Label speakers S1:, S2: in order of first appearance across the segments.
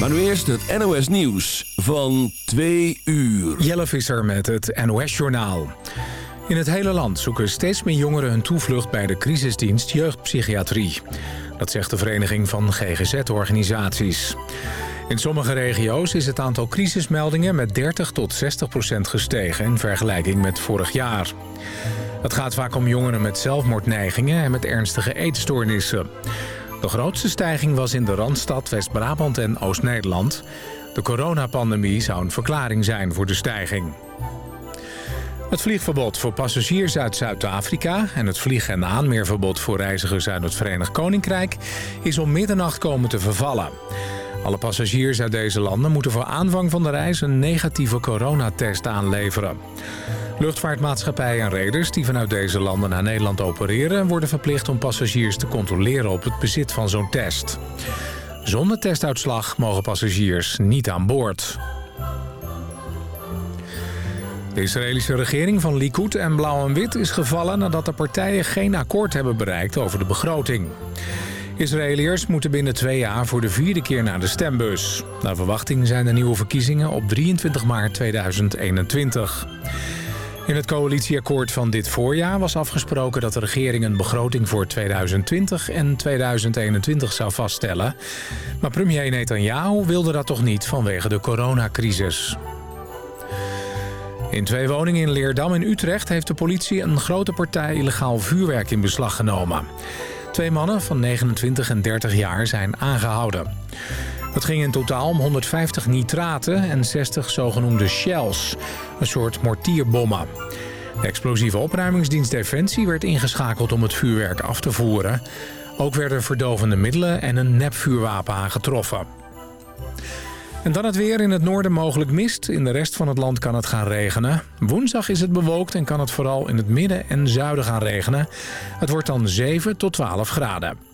S1: Maar nu eerst het NOS Nieuws van 2 uur.
S2: Jelle Visser met het NOS Journaal. In het hele land zoeken steeds meer jongeren hun toevlucht bij de crisisdienst jeugdpsychiatrie. Dat zegt de Vereniging van GGZ-organisaties. In sommige regio's is het aantal crisismeldingen met 30 tot 60 procent gestegen in vergelijking met vorig jaar. Het gaat vaak om jongeren met zelfmoordneigingen en met ernstige eetstoornissen. De grootste stijging was in de Randstad, West-Brabant en Oost-Nederland. De coronapandemie zou een verklaring zijn voor de stijging. Het vliegverbod voor passagiers uit Zuid-Afrika... en het vlieg- en aanmeerverbod voor reizigers uit het Verenigd Koninkrijk... is om middernacht komen te vervallen. Alle passagiers uit deze landen moeten voor aanvang van de reis... een negatieve coronatest aanleveren. Luchtvaartmaatschappijen en reders die vanuit deze landen naar Nederland opereren... worden verplicht om passagiers te controleren op het bezit van zo'n test. Zonder testuitslag mogen passagiers niet aan boord. De Israëlische regering van Likud en Blauw en Wit is gevallen... nadat de partijen geen akkoord hebben bereikt over de begroting. Israëliërs moeten binnen twee jaar voor de vierde keer naar de stembus. Naar verwachting zijn de nieuwe verkiezingen op 23 maart 2021. In het coalitieakkoord van dit voorjaar was afgesproken dat de regering een begroting voor 2020 en 2021 zou vaststellen. Maar premier Netanyahu wilde dat toch niet vanwege de coronacrisis. In twee woningen in Leerdam in Utrecht heeft de politie een grote partij illegaal vuurwerk in beslag genomen. Twee mannen van 29 en 30 jaar zijn aangehouden. Het ging in totaal om 150 nitraten en 60 zogenoemde shells, een soort mortierbommen. De explosieve opruimingsdienst Defensie werd ingeschakeld om het vuurwerk af te voeren. Ook werden verdovende middelen en een nepvuurwapen aangetroffen. En dan het weer in het noorden mogelijk mist. In de rest van het land kan het gaan regenen. Woensdag is het bewolkt en kan het vooral in het midden en zuiden gaan regenen. Het wordt dan 7 tot 12 graden.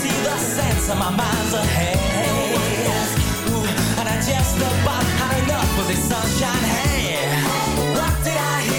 S3: see the sense of my mind's ahead. Ooh, and I just about had enough of this sunshine. Hey, what did I hear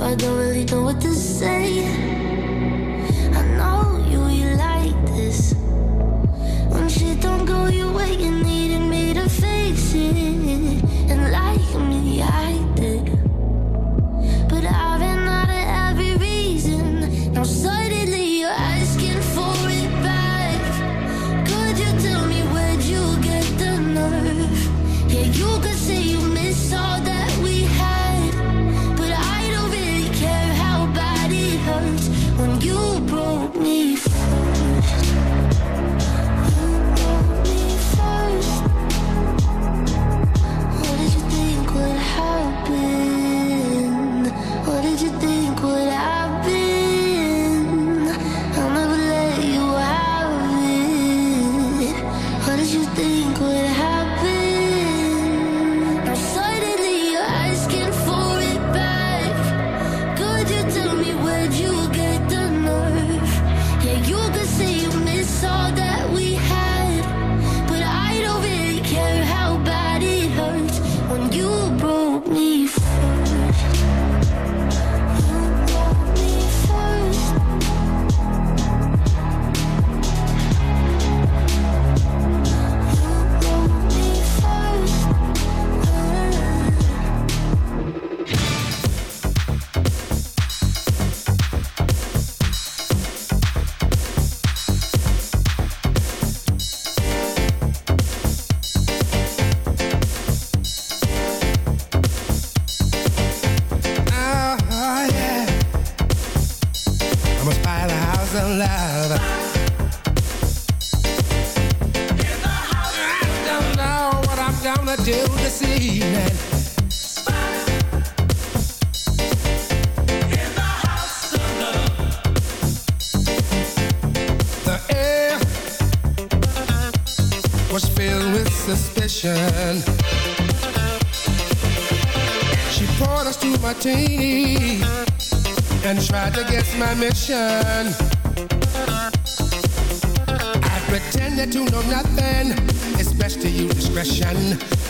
S3: Yeah,
S4: you
S5: could say you miss all
S4: gonna do this evening. suspicion. She poured us two martini and tried to guess my mission. I pretended to know nothing. It's best to use discretion.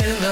S3: Think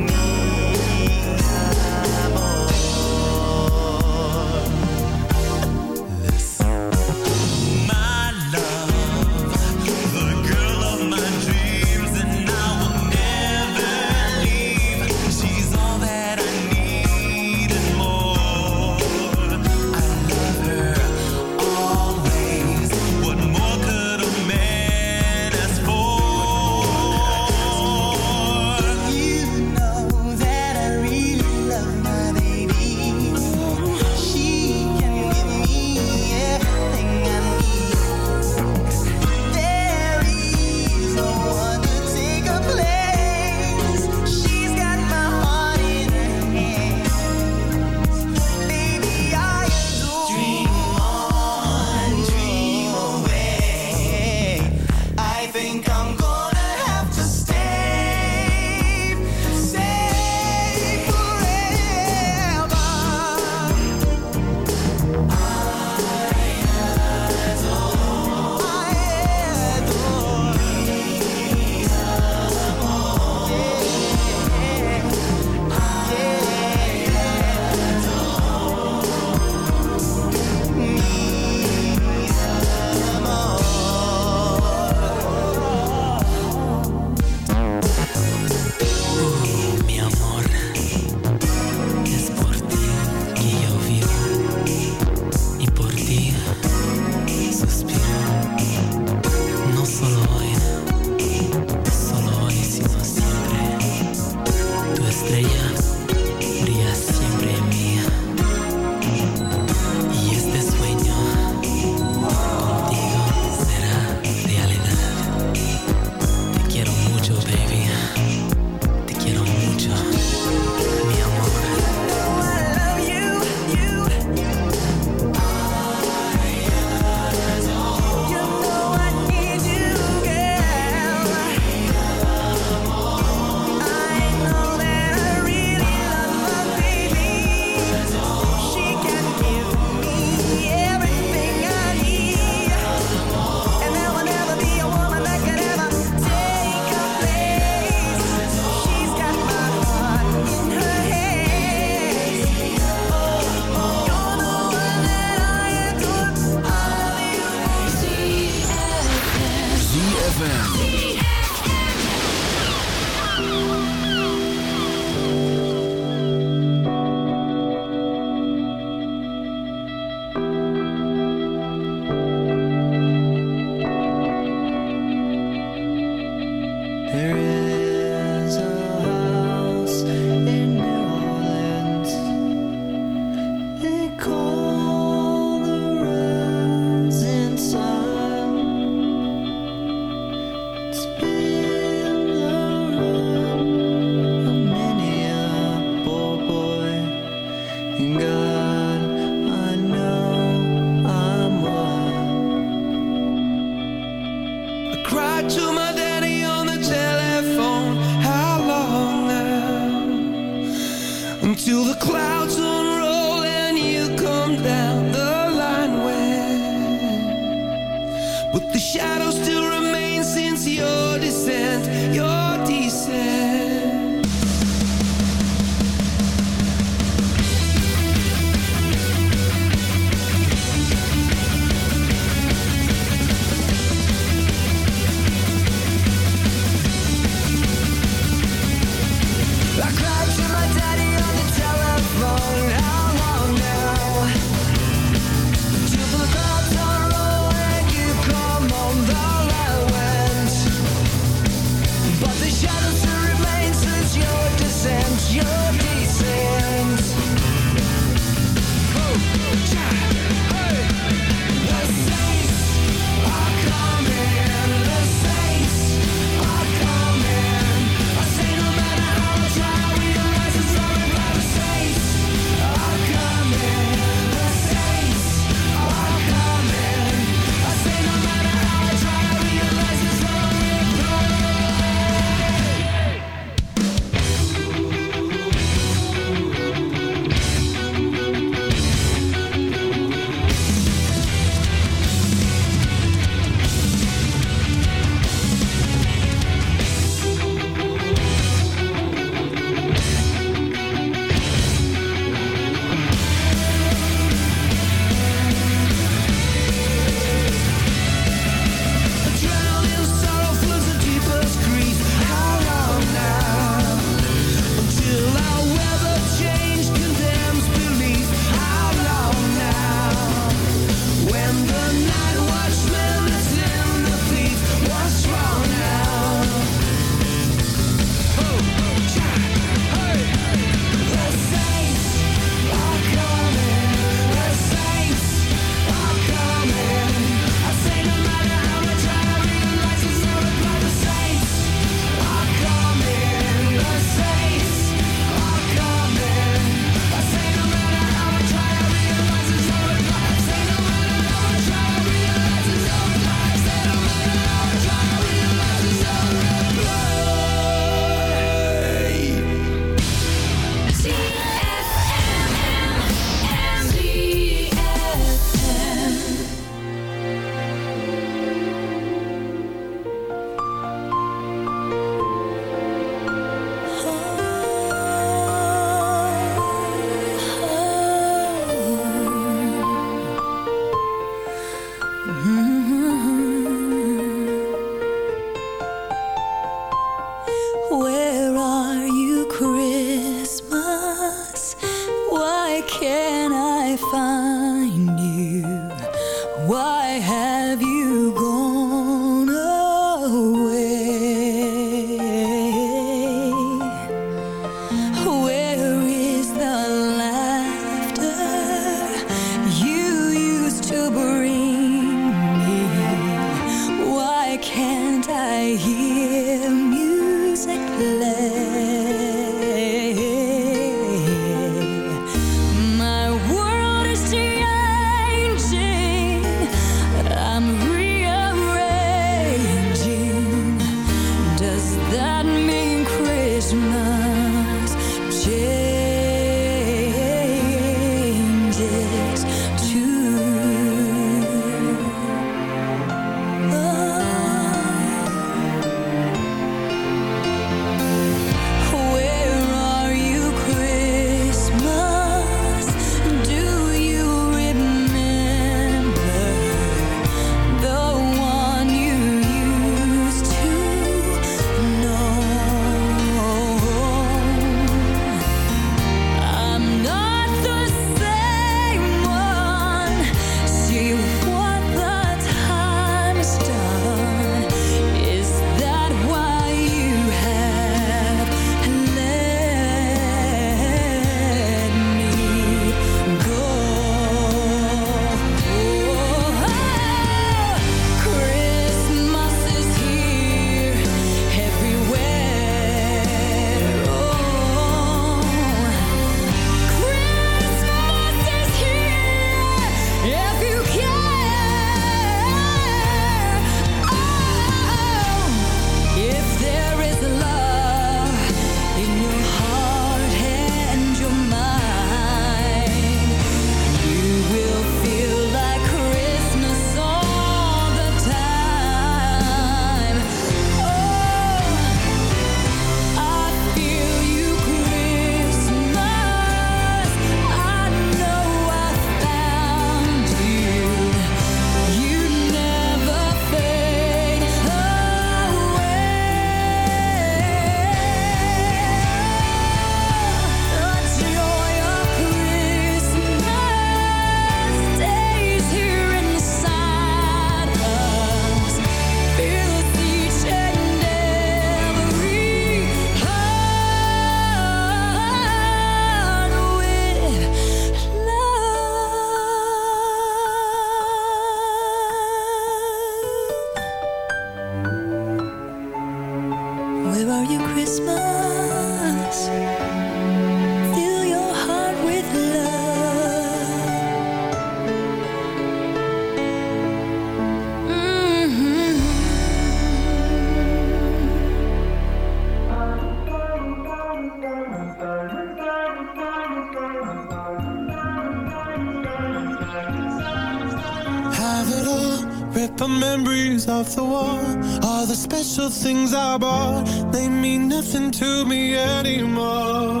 S6: things I bought, they mean nothing to me anymore.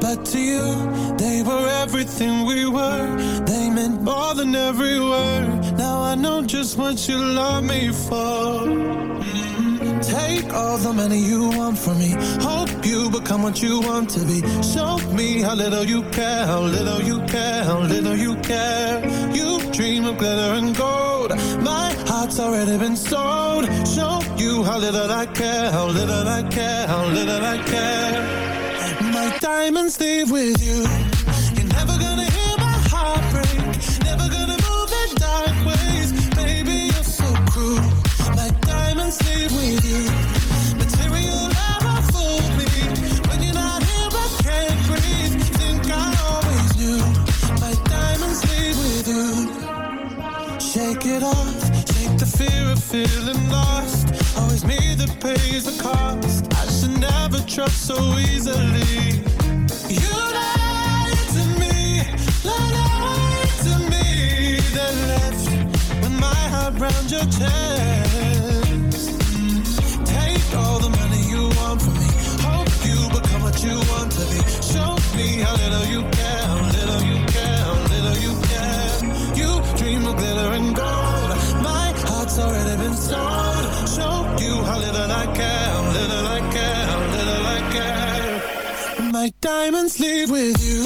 S6: But to you, they were everything we were. They meant more than every word. Now I know just what you love me for. Mm-hmm. Take all the money you want from me. Hope you become what you want to be. Show me how little you care, how little you care, how little you care. You dream of glitter and gold. My heart's already been sold. Show you how little I care, how little I care, how little I care. My diamonds leave with you. You're never gonna hear my heart break. Never gonna move in dark ways. Baby, you're so cruel. My diamonds leave with you. Material Off. Shake the fear of feeling lost always me that pays the cost. I should never trust so easily. You lied to me, lied to me, then left with my heart round your chest. Diamonds leave with you.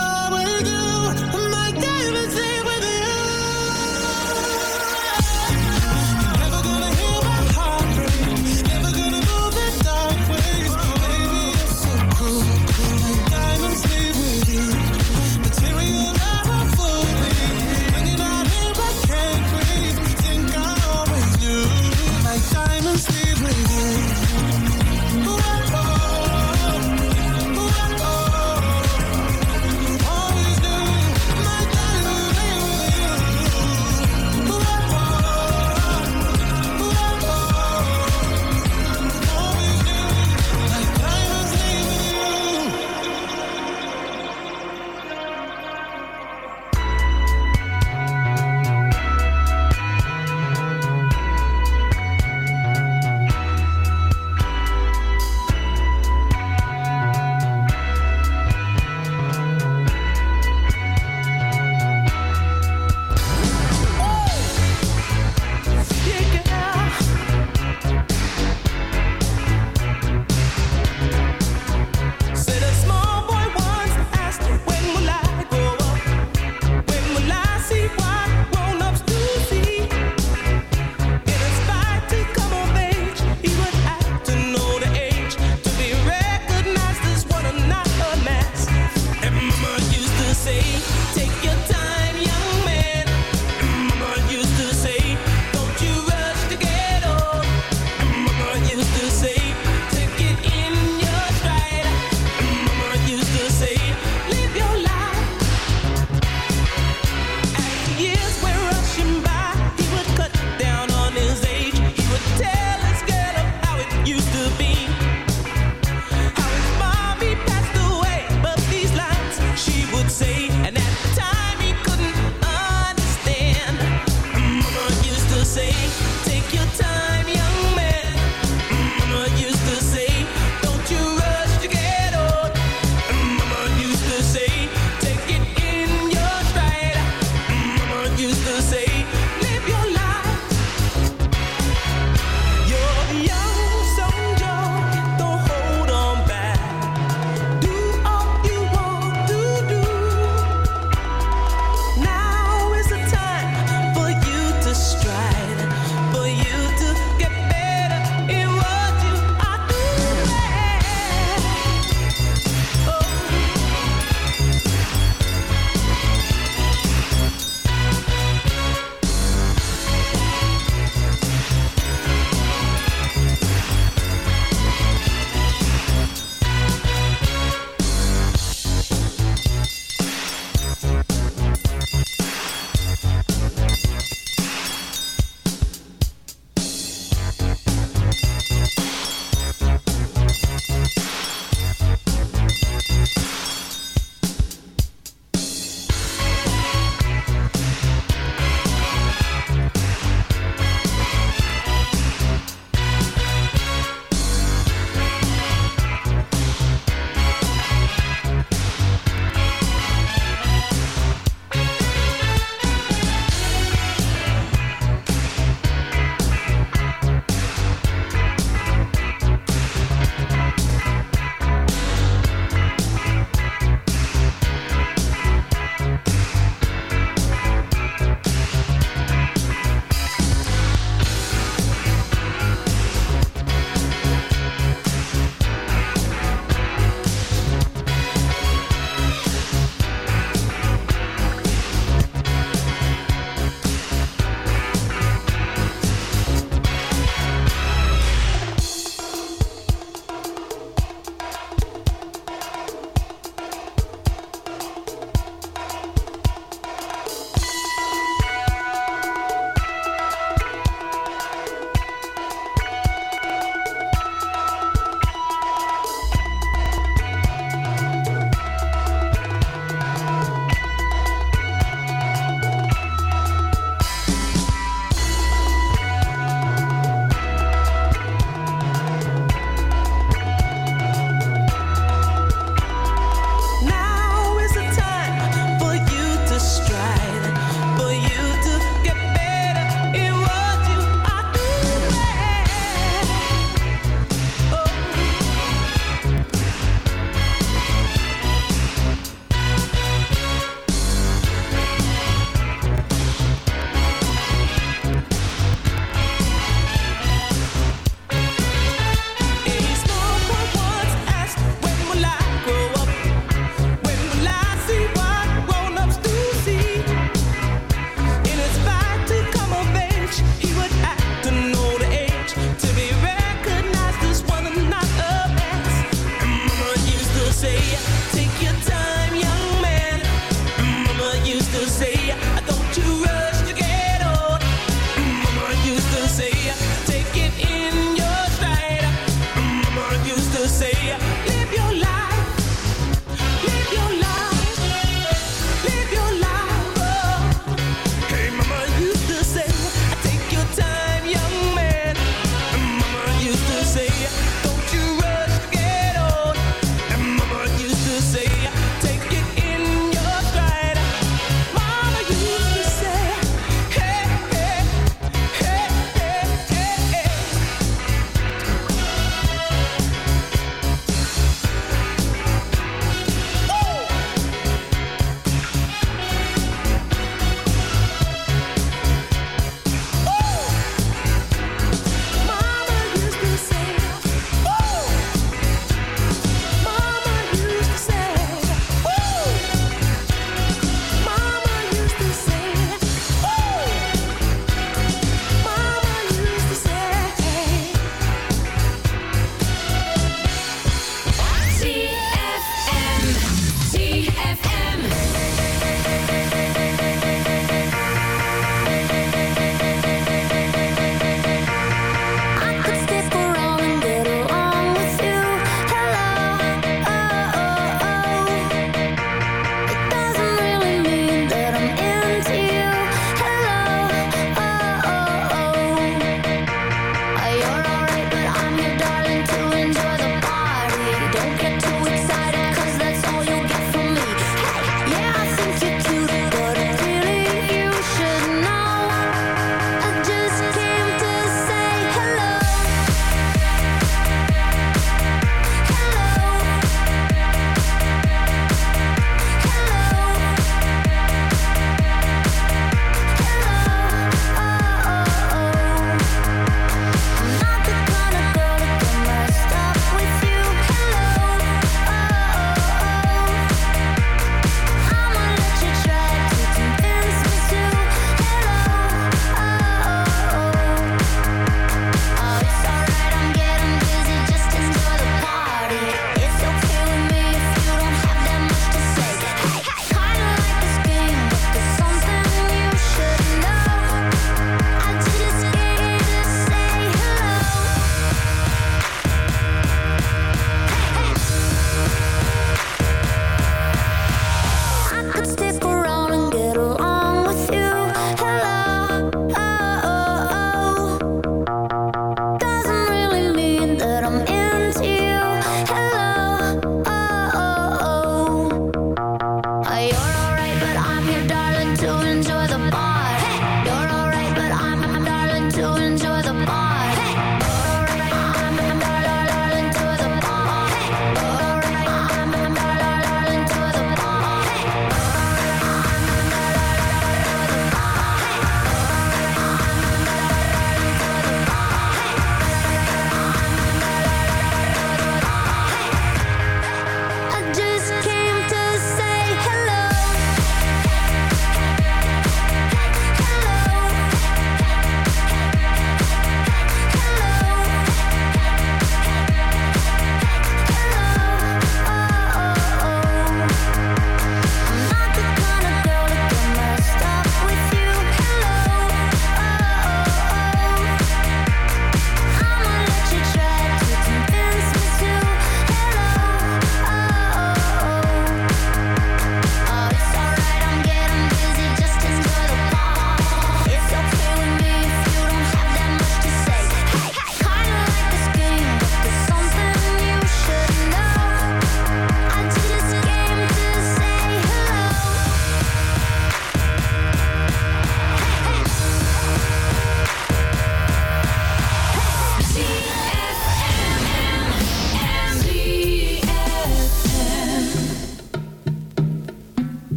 S6: could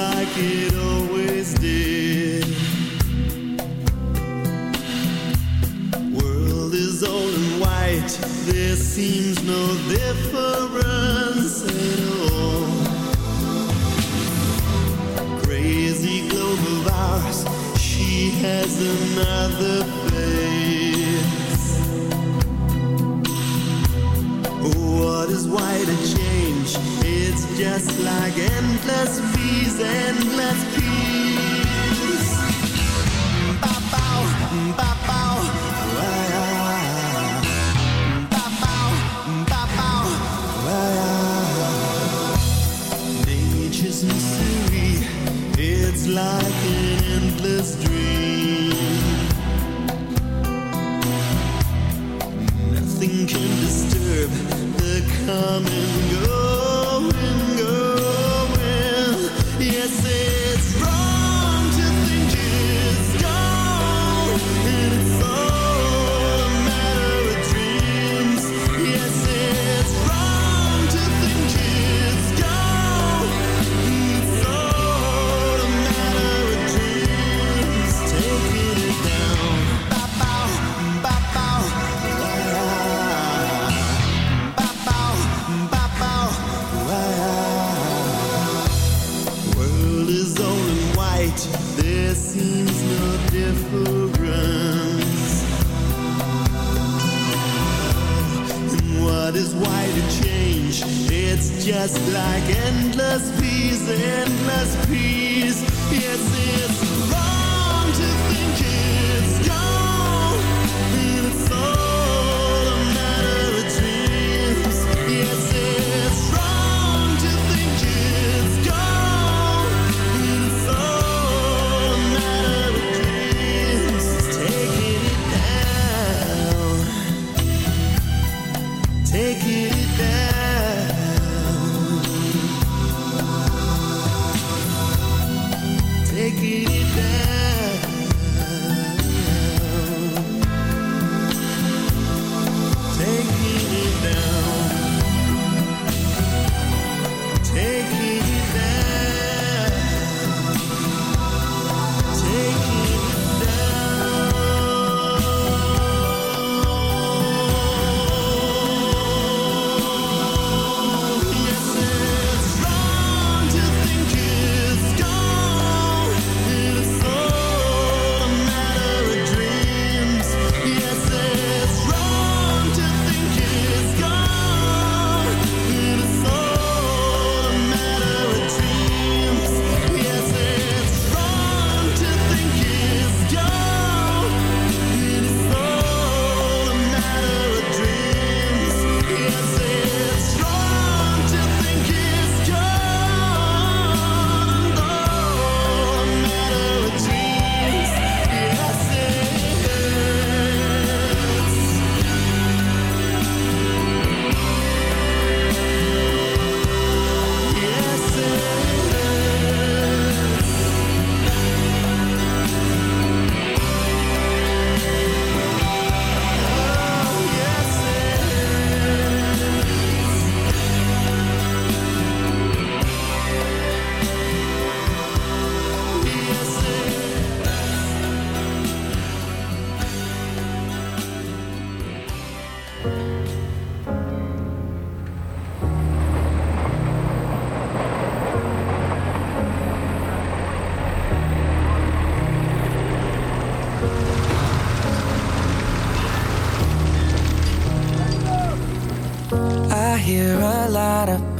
S3: like it always did. World is old and white, there seems no difference.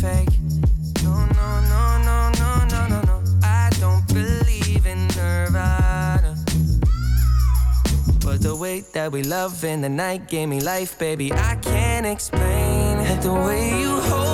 S7: fake. No, no, no, no, no, no, no, no. I don't believe in Nirvana. But the way that we love in the night gave me life, baby. I can't explain. The way you hold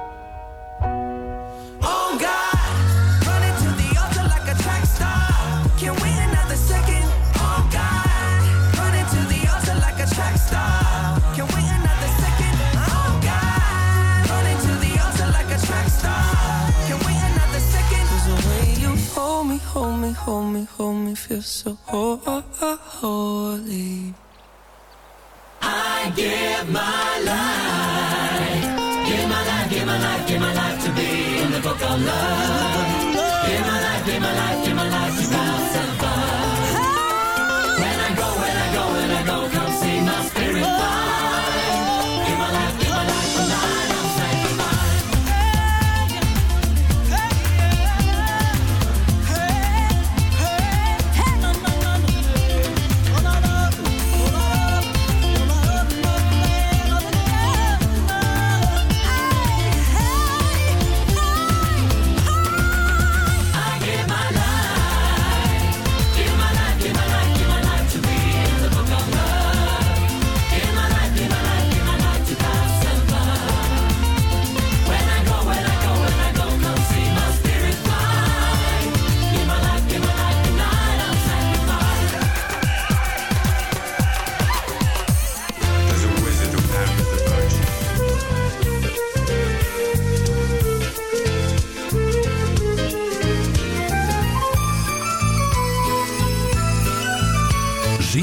S7: Hold me, hold me, feel so ho- ho- ho- holy.
S8: I give my life. Give my life, give my life, give my life to be in the book of love. Give my life, give my life, give